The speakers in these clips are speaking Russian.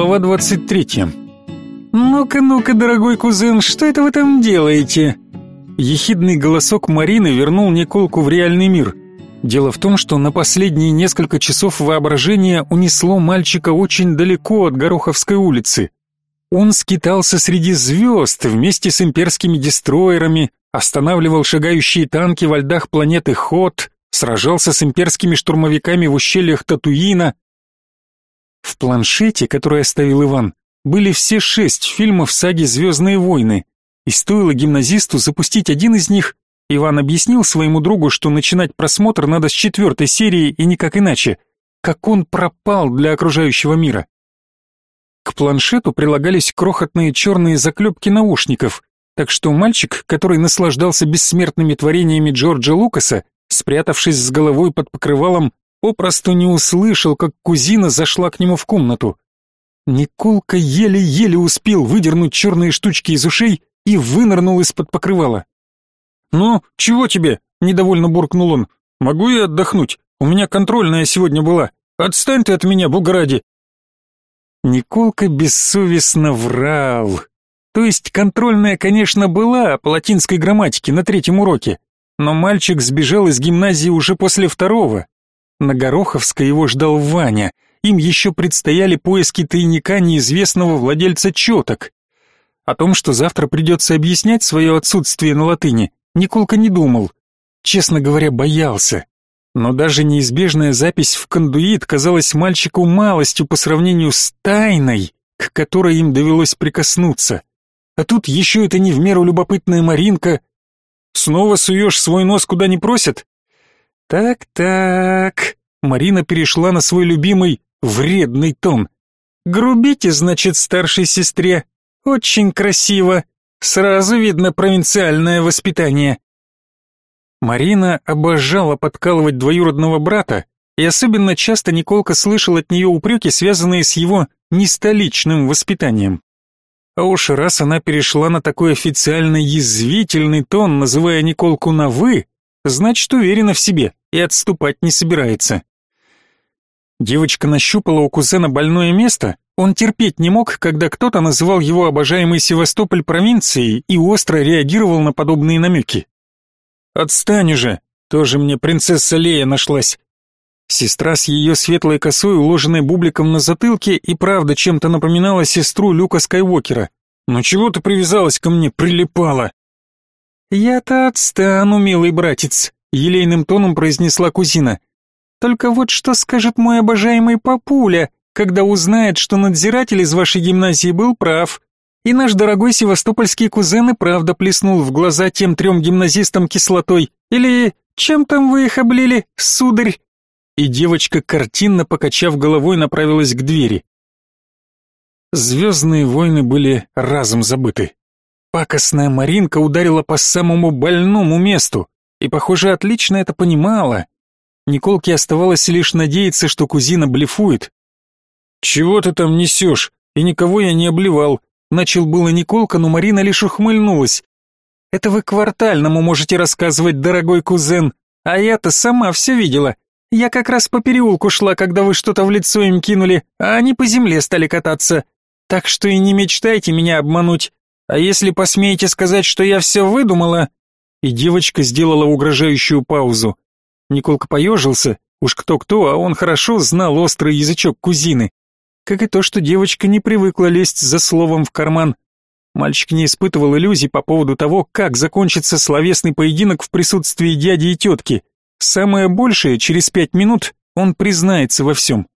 Глава 23. «Ну-ка, ну-ка, дорогой кузен, что это вы там делаете?» Ехидный голосок Марины вернул Николку в реальный мир. Дело в том, что на последние несколько часов воображение унесло мальчика очень далеко от Гороховской улицы. Он скитался среди звезд вместе с имперскими дестройерами, останавливал шагающие танки во льдах планеты Хот, сражался с имперскими штурмовиками в ущельях Татуина, в планшете, который оставил Иван, были все шесть фильмов саги «Звездные войны», и стоило гимназисту запустить один из них, Иван объяснил своему другу, что начинать просмотр надо с четвертой серии и никак иначе, как он пропал для окружающего мира. К планшету прилагались крохотные черные заклепки наушников, так что мальчик, который наслаждался бессмертными творениями Джорджа Лукаса, спрятавшись с головой под покрывалом, попросту не услышал, как кузина зашла к нему в комнату. Николка еле-еле успел выдернуть черные штучки из ушей и вынырнул из-под покрывала. «Ну, чего тебе?» — недовольно буркнул он. «Могу я отдохнуть? У меня контрольная сегодня была. Отстань ты от меня, Бугради!» Николка бессовестно врал. То есть контрольная, конечно, была по латинской грамматике на третьем уроке, но мальчик сбежал из гимназии уже после второго, на Гороховской его ждал Ваня. Им еще предстояли поиски тайника неизвестного владельца четок. О том, что завтра придется объяснять свое отсутствие на латыни, Николка не думал. Честно говоря, боялся. Но даже неизбежная запись в кондуит казалась мальчику малостью по сравнению с тайной, к которой им довелось прикоснуться. А тут еще это не в меру любопытная Маринка. Снова суешь свой нос куда не просят? Так-так. Марина перешла на свой любимый вредный тон. Грубите, значит, старшей сестре. Очень красиво. Сразу видно провинциальное воспитание. Марина обожала подкалывать двоюродного брата, и особенно часто Николка слышал от нее упреки, связанные с его нестоличным воспитанием. А уж раз она перешла на такой официально язвительный тон, называя Николку на «вы», значит, уверена в себе и отступать не собирается. Девочка нащупала у кузена больное место, он терпеть не мог, когда кто-то называл его обожаемый Севастополь провинцией и остро реагировал на подобные намеки. «Отстань уже, тоже мне принцесса Лея нашлась». Сестра с ее светлой косой, уложенной бубликом на затылке, и правда чем-то напоминала сестру Люка Скайуокера. «Ну чего ты привязалась ко мне, прилипала?» «Я-то отстану, милый братец», елейным тоном произнесла кузина. Только вот что скажет мой обожаемый папуля, когда узнает, что надзиратель из вашей гимназии был прав. И наш дорогой севастопольский кузен и правда плеснул в глаза тем трем гимназистам кислотой. Или чем там вы их облили, сударь? И девочка, картинно покачав головой, направилась к двери. Звездные войны были разом забыты. Пакостная Маринка ударила по самому больному месту и, похоже, отлично это понимала. Николке оставалось лишь надеяться, что кузина блефует. «Чего ты там несешь? И никого я не обливал», — начал было Николка, но Марина лишь ухмыльнулась. «Это вы квартальному можете рассказывать, дорогой кузен, а я-то сама все видела. Я как раз по переулку шла, когда вы что-то в лицо им кинули, а они по земле стали кататься. Так что и не мечтайте меня обмануть. А если посмеете сказать, что я все выдумала, и девочка сделала угрожающую паузу. Николка поежился, уж кто-кто, а он хорошо знал острый язычок кузины. Как и то, что девочка не привыкла лезть за словом в карман. Мальчик не испытывал иллюзий по поводу того, как закончится словесный поединок в присутствии дяди и тетки. Самое большее, через пять минут, он признается во всем.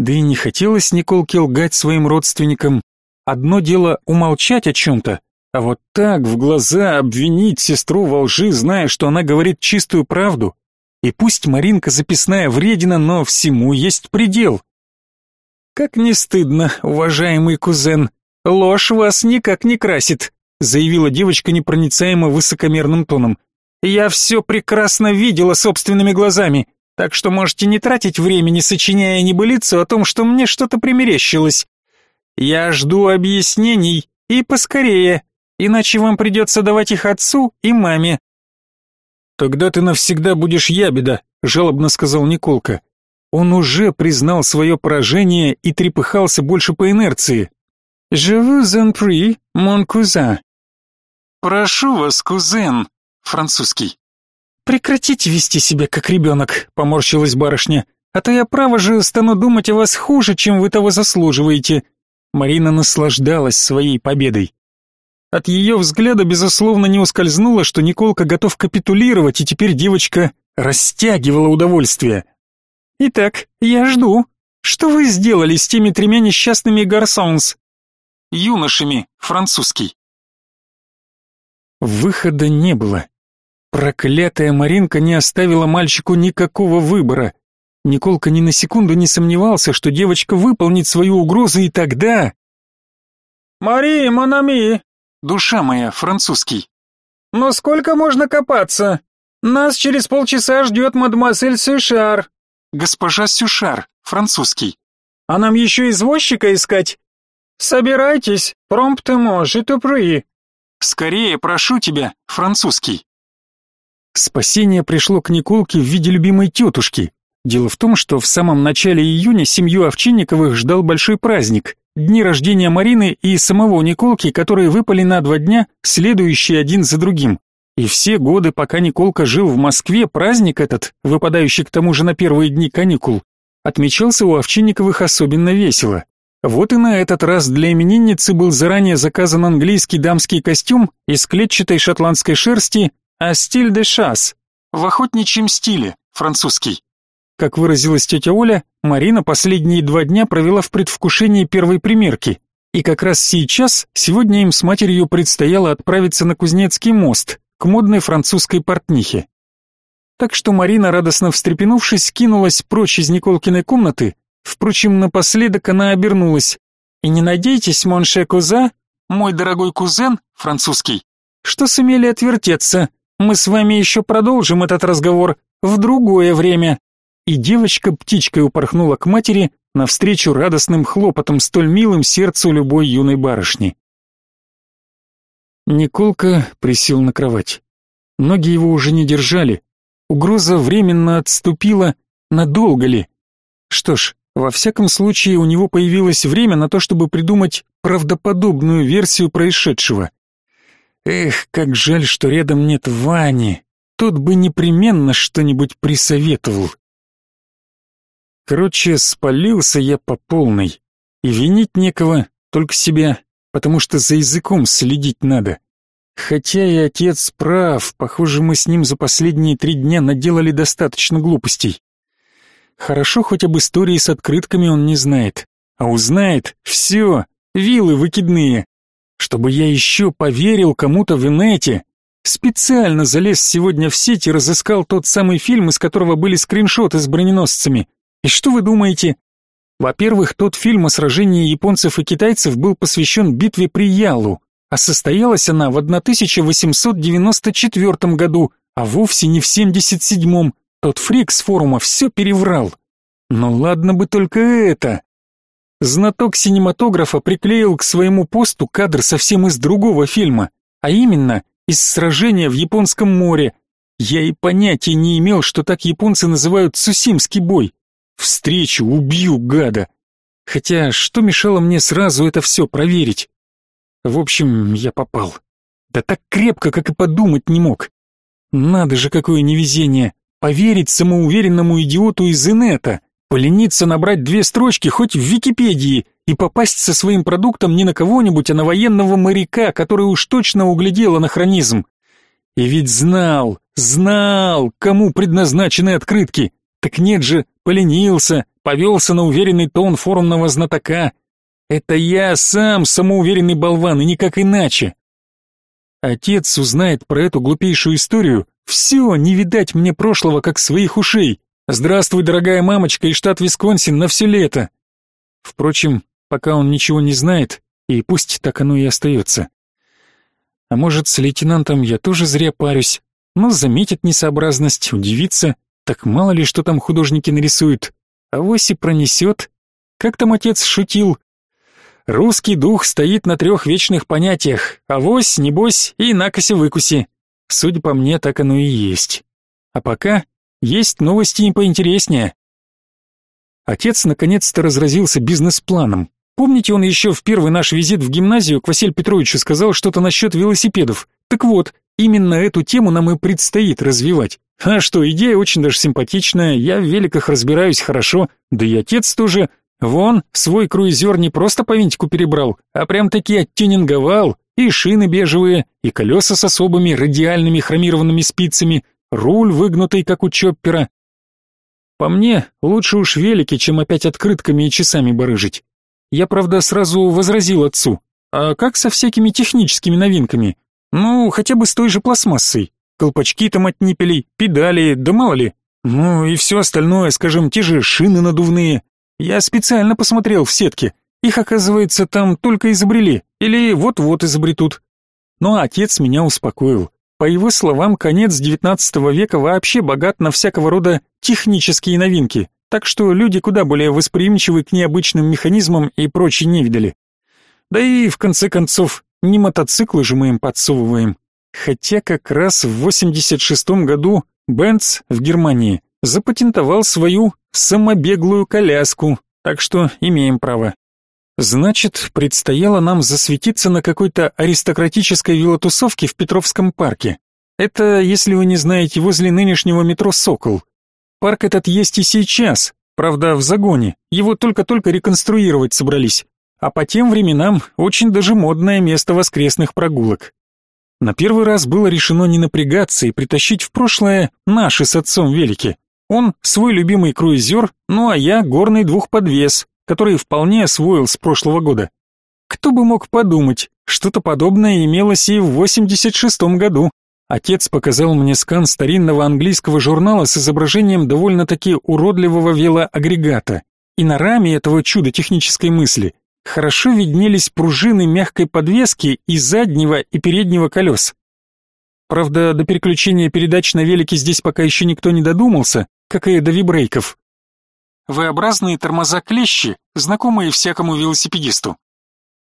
Да и не хотелось Николке лгать своим родственникам. Одно дело умолчать о чем-то, а вот так в глаза обвинить сестру во лжи, зная, что она говорит чистую правду. И пусть Маринка записная вредина, но всему есть предел. Как не стыдно, уважаемый кузен, ложь вас никак не красит, заявила девочка непроницаемо высокомерным тоном. Я все прекрасно видела собственными глазами, так что можете не тратить времени, сочиняя небылицу о том, что мне что-то примерещилось. Я жду объяснений и поскорее иначе вам придется давать их отцу и маме». «Тогда ты навсегда будешь ябеда», — жалобно сказал Николка. Он уже признал свое поражение и трепыхался больше по инерции. «Je vous mon cousin». «Прошу вас, кузен», французский. «Прекратите вести себя как ребенок», — поморщилась барышня, «а то я право же стану думать о вас хуже, чем вы того заслуживаете». Марина наслаждалась своей победой. От ее взгляда, безусловно, не ускользнуло, что Николка готов капитулировать, и теперь девочка растягивала удовольствие. «Итак, я жду. Что вы сделали с теми тремя несчастными гарсонс?» «Юношами, французский». Выхода не было. Проклятая Маринка не оставила мальчику никакого выбора. Николка ни на секунду не сомневался, что девочка выполнит свою угрозу, и тогда... «Мари, Монами!» «Душа моя, французский». «Но сколько можно копаться? Нас через полчаса ждет мадемуазель Сюшар». «Госпожа Сюшар, французский». «А нам еще извозчика искать?» «Собирайтесь, промптемо, житопри». «Скорее, прошу тебя, французский». Спасение пришло к Николке в виде любимой тетушки. Дело в том, что в самом начале июня семью Овчинниковых ждал большой праздник – дни рождения Марины и самого Николки, которые выпали на два дня, следующие один за другим. И все годы, пока Николка жил в Москве, праздник этот, выпадающий к тому же на первые дни каникул, отмечался у Овчинниковых особенно весело. Вот и на этот раз для именинницы был заранее заказан английский дамский костюм из клетчатой шотландской шерсти а стиль де шас, в охотничьем стиле, французский. Как выразилась тетя Оля, Марина последние два дня провела в предвкушении первой примерки, и как раз сейчас, сегодня им с матерью предстояло отправиться на Кузнецкий мост, к модной французской портнихе. Так что Марина, радостно встрепенувшись, кинулась прочь из Николкиной комнаты, впрочем, напоследок она обернулась. «И не надейтесь, Монше Куза, мой дорогой кузен, французский, что сумели отвертеться, мы с вами еще продолжим этот разговор в другое время». И девочка птичкой упорхнула к матери навстречу радостным хлопотам, столь милым сердцу любой юной барышни. Николка присел на кровать. Ноги его уже не держали. Угроза временно отступила, надолго ли? Что ж, во всяком случае у него появилось время на то, чтобы придумать правдоподобную версию происшедшего. Эх, как жаль, что рядом нет Вани. Тот бы непременно что-нибудь присоветовал. Короче, спалился я по полной. И винить некого, только себя, потому что за языком следить надо. Хотя и отец прав, похоже, мы с ним за последние три дня наделали достаточно глупостей. Хорошо, хоть об истории с открытками он не знает. А узнает — все, вилы выкидные чтобы я еще поверил кому-то в инете. Специально залез сегодня в сеть и разыскал тот самый фильм, из которого были скриншоты с броненосцами. И что вы думаете? Во-первых, тот фильм о сражении японцев и китайцев был посвящен битве при Ялу, а состоялась она в 1894 году, а вовсе не в 77-м. Тот фрик с форума все переврал. Но ладно бы только это. Знаток синематографа приклеил к своему посту кадр совсем из другого фильма, а именно из сражения в Японском море. Я и понятия не имел, что так японцы называют Цусимский бой. Встречу, убью гада. Хотя что мешало мне сразу это все проверить? В общем, я попал. Да так крепко, как и подумать не мог. Надо же, какое невезение. Поверить самоуверенному идиоту из инета. Полениться набрать две строчки хоть в Википедии и попасть со своим продуктом не на кого-нибудь, а на военного моряка, который уж точно углядел анахронизм. И ведь знал, знал, кому предназначены открытки. Так нет же, поленился, повелся на уверенный тон форумного знатока. Это я сам самоуверенный болван, и никак иначе. Отец узнает про эту глупейшую историю, все, не видать мне прошлого, как своих ушей. Здравствуй, дорогая мамочка и штат Висконсин на все лето. Впрочем, пока он ничего не знает, и пусть так оно и остается. А может, с лейтенантом я тоже зря парюсь, но заметит несообразность, удивится, так мало ли что там художники нарисуют. А и пронесет. Как там отец шутил? Русский дух стоит на трех вечных понятиях, авось, небось и накоси-выкуси. Судя по мне, так оно и есть. А пока есть новости и поинтереснее. Отец наконец-то разразился бизнес-планом. Помните, он еще в первый наш визит в гимназию к Василию Петровичу сказал что-то насчет велосипедов? Так вот, именно эту тему нам и предстоит развивать. А что, идея очень даже симпатичная, я в великах разбираюсь хорошо, да и отец тоже. Вон, свой круизер не просто по винтику перебрал, а прям-таки оттюнинговал, и шины бежевые, и колеса с особыми радиальными хромированными спицами, руль выгнутый, как у чоппера. По мне, лучше уж велики, чем опять открытками и часами барыжить. Я, правда, сразу возразил отцу. А как со всякими техническими новинками? Ну, хотя бы с той же пластмассой. Колпачки там от ниппелей, педали, да мало ли. Ну и все остальное, скажем, те же шины надувные. Я специально посмотрел в сетке. Их, оказывается, там только изобрели, или вот-вот изобретут. Но отец меня успокоил. По его словам, конец XIX века вообще богат на всякого рода технические новинки, так что люди куда более восприимчивы к необычным механизмам и прочей невидали. Да и, в конце концов, не мотоциклы же мы им подсовываем. Хотя как раз в 86 году Бенц в Германии запатентовал свою самобеглую коляску, так что имеем право. Значит, предстояло нам засветиться на какой-то аристократической велотусовке в Петровском парке. Это, если вы не знаете, возле нынешнего метро «Сокол». Парк этот есть и сейчас, правда, в загоне. Его только-только реконструировать собрались. А по тем временам очень даже модное место воскресных прогулок. На первый раз было решено не напрягаться и притащить в прошлое наши с отцом велики. Он свой любимый круизер, ну а я горный двухподвес, который вполне освоил с прошлого года. Кто бы мог подумать, что-то подобное имелось и в 86-м году. Отец показал мне скан старинного английского журнала с изображением довольно-таки уродливого велоагрегата. И на раме этого чуда технической мысли хорошо виднелись пружины мягкой подвески и заднего и переднего колес. Правда, до переключения передач на велике здесь пока еще никто не додумался, как и до вибрейков. V-образные тормоза-клещи, знакомые всякому велосипедисту.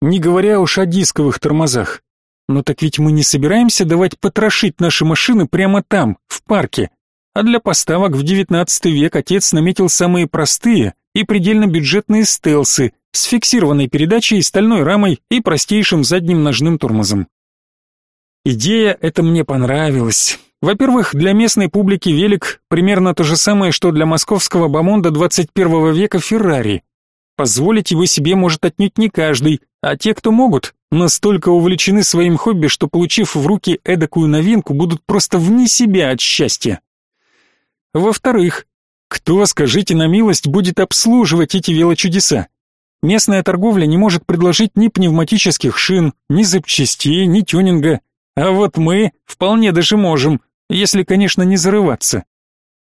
Не говоря уж о дисковых тормозах. Но так ведь мы не собираемся давать потрошить наши машины прямо там, в парке. А для поставок в XIX век отец наметил самые простые и предельно бюджетные стелсы с фиксированной передачей, стальной рамой и простейшим задним ножным тормозом. Идея эта мне понравилась. Во-первых, для местной публики велик примерно то же самое, что для московского бомонда 21 века Феррари. Позволить его себе может отнюдь не каждый, а те, кто могут, настолько увлечены своим хобби, что, получив в руки эдакую новинку, будут просто вне себя от счастья. Во-вторых, кто, скажите на милость, будет обслуживать эти велочудеса? Местная торговля не может предложить ни пневматических шин, ни запчастей, ни тюнинга. А вот мы вполне даже можем, если, конечно, не зарываться.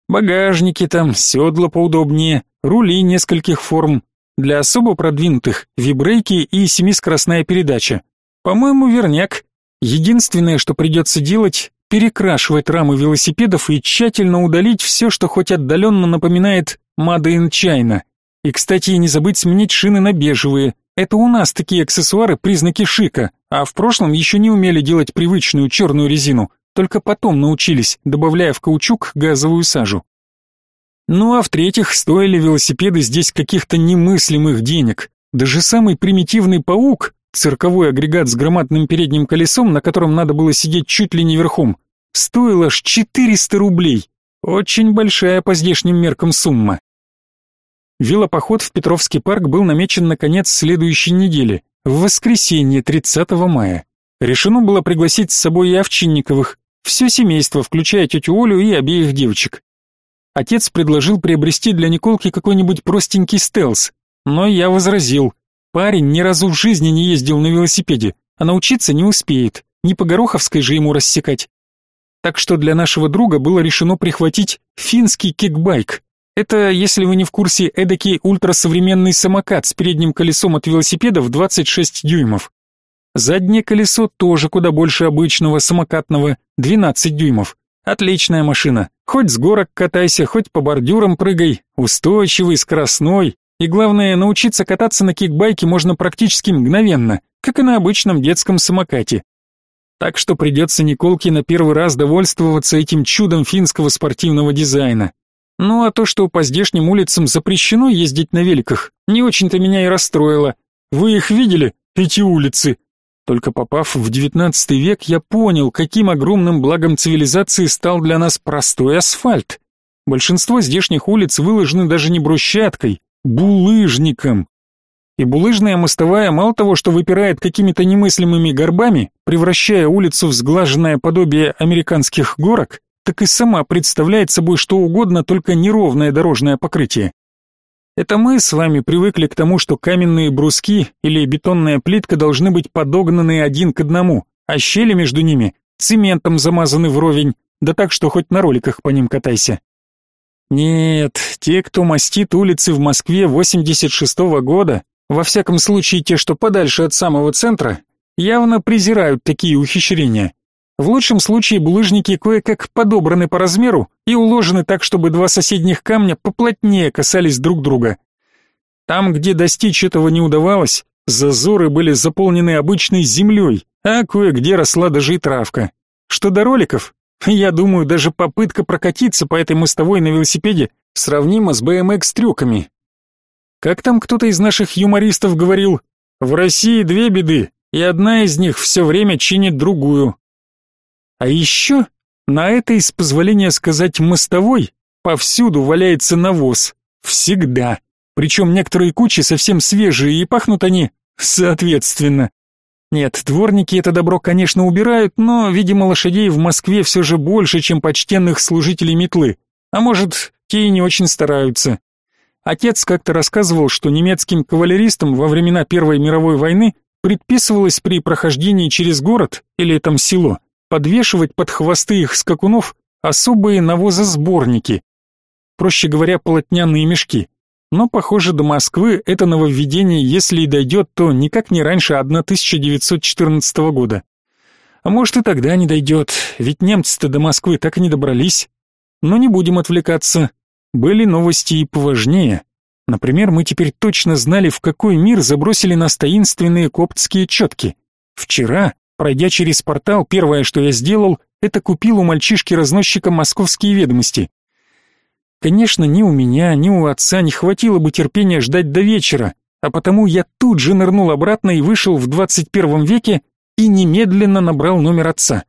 Багажники там, седла поудобнее, рули нескольких форм, для особо продвинутых вибрейки и семискоростная передача. По-моему, верняк. Единственное, что придется делать, перекрашивать рамы велосипедов и тщательно удалить все, что хоть отдаленно напоминает Made in. И, кстати, не забыть сменить шины на бежевые. Это у нас такие аксессуары признаки шика, а в прошлом еще не умели делать привычную черную резину, только потом научились, добавляя в каучук газовую сажу. Ну а в-третьих, стоили велосипеды здесь каких-то немыслимых денег. Даже самый примитивный паук, цирковой агрегат с громадным передним колесом, на котором надо было сидеть чуть ли не верхом, стоил аж 400 рублей. Очень большая по здешним меркам сумма. Велопоход в Петровский парк был намечен на конец следующей недели, в воскресенье 30 мая. Решено было пригласить с собой и Овчинниковых, все семейство, включая тетю Олю и обеих девочек. Отец предложил приобрести для Николки какой-нибудь простенький стелс, но я возразил. Парень ни разу в жизни не ездил на велосипеде, а научиться не успеет, не по Гороховской же ему рассекать. Так что для нашего друга было решено прихватить финский кикбайк. Это, если вы не в курсе, эдакий ультрасовременный самокат с передним колесом от велосипеда в 26 дюймов. Заднее колесо тоже куда больше обычного самокатного, 12 дюймов. Отличная машина. Хоть с горок катайся, хоть по бордюрам прыгай. Устойчивый, скоростной. И главное, научиться кататься на кикбайке можно практически мгновенно, как и на обычном детском самокате. Так что придется Николке на первый раз довольствоваться этим чудом финского спортивного дизайна. Ну а то, что по здешним улицам запрещено ездить на великах, не очень-то меня и расстроило. Вы их видели, эти улицы? Только попав в XIX век, я понял, каким огромным благом цивилизации стал для нас простой асфальт. Большинство здешних улиц выложены даже не брусчаткой, булыжником. И булыжная мостовая мало того, что выпирает какими-то немыслимыми горбами, превращая улицу в сглаженное подобие американских горок, так и сама представляет собой что угодно, только неровное дорожное покрытие. Это мы с вами привыкли к тому, что каменные бруски или бетонная плитка должны быть подогнаны один к одному, а щели между ними цементом замазаны вровень, да так, что хоть на роликах по ним катайся. Нет, те, кто мастит улицы в Москве 86-го года, во всяком случае те, что подальше от самого центра, явно презирают такие ухищрения. В лучшем случае булыжники кое-как подобраны по размеру и уложены так, чтобы два соседних камня поплотнее касались друг друга. Там, где достичь этого не удавалось, зазоры были заполнены обычной землей, а кое-где росла даже и травка. Что до роликов, я думаю, даже попытка прокатиться по этой мостовой на велосипеде сравнима с BMX-трюками. Как там кто-то из наших юмористов говорил, в России две беды, и одна из них все время чинит другую. А еще на этой, с позволения сказать, мостовой повсюду валяется навоз. Всегда. Причем некоторые кучи совсем свежие, и пахнут они соответственно. Нет, дворники это добро, конечно, убирают, но, видимо, лошадей в Москве все же больше, чем почтенных служителей метлы. А может, те и не очень стараются. Отец как-то рассказывал, что немецким кавалеристам во времена Первой мировой войны предписывалось при прохождении через город или там село подвешивать под хвосты их скакунов особые навозосборники, проще говоря, полотняные мешки. Но, похоже, до Москвы это нововведение, если и дойдет, то никак не раньше 1914 года. А может и тогда не дойдет, ведь немцы-то до Москвы так и не добрались. Но не будем отвлекаться. Были новости и поважнее. Например, мы теперь точно знали, в какой мир забросили нас таинственные коптские четки. Вчера Пройдя через портал, первое, что я сделал, это купил у мальчишки-разносчика московские ведомости. Конечно, ни у меня, ни у отца не хватило бы терпения ждать до вечера, а потому я тут же нырнул обратно и вышел в 21 веке и немедленно набрал номер отца.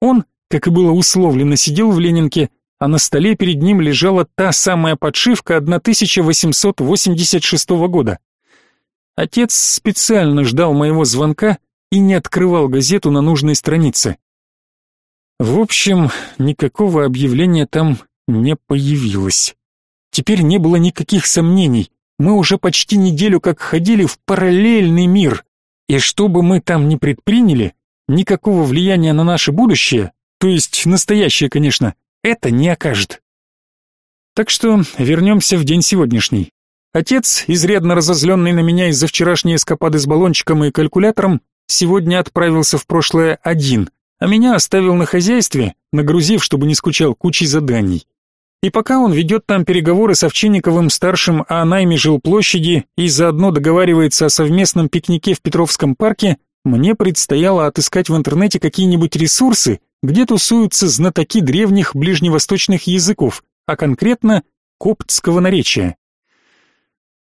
Он, как и было условлено, сидел в Ленинке, а на столе перед ним лежала та самая подшивка 1886 года. Отец специально ждал моего звонка, и не открывал газету на нужной странице. В общем, никакого объявления там не появилось. Теперь не было никаких сомнений. Мы уже почти неделю как ходили в параллельный мир, и что бы мы там ни предприняли, никакого влияния на наше будущее, то есть настоящее, конечно, это не окажет. Так что вернемся в день сегодняшний. Отец, изрядно разозленный на меня из-за вчерашней эскапады с баллончиком и калькулятором, сегодня отправился в прошлое один, а меня оставил на хозяйстве, нагрузив, чтобы не скучал, кучей заданий. И пока он ведет там переговоры с Овчинниковым-старшим о найме жилплощади и заодно договаривается о совместном пикнике в Петровском парке, мне предстояло отыскать в интернете какие-нибудь ресурсы, где тусуются знатоки древних ближневосточных языков, а конкретно коптского наречия.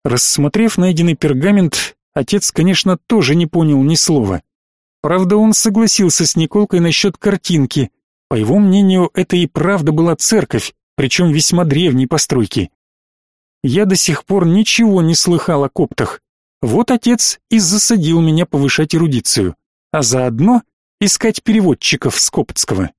Рассмотрев найденный пергамент, Отец, конечно, тоже не понял ни слова. Правда, он согласился с Николкой насчет картинки. По его мнению, это и правда была церковь, причем весьма древней постройки. Я до сих пор ничего не слыхал о коптах. Вот отец и засадил меня повышать эрудицию, а заодно искать переводчиков с коптского.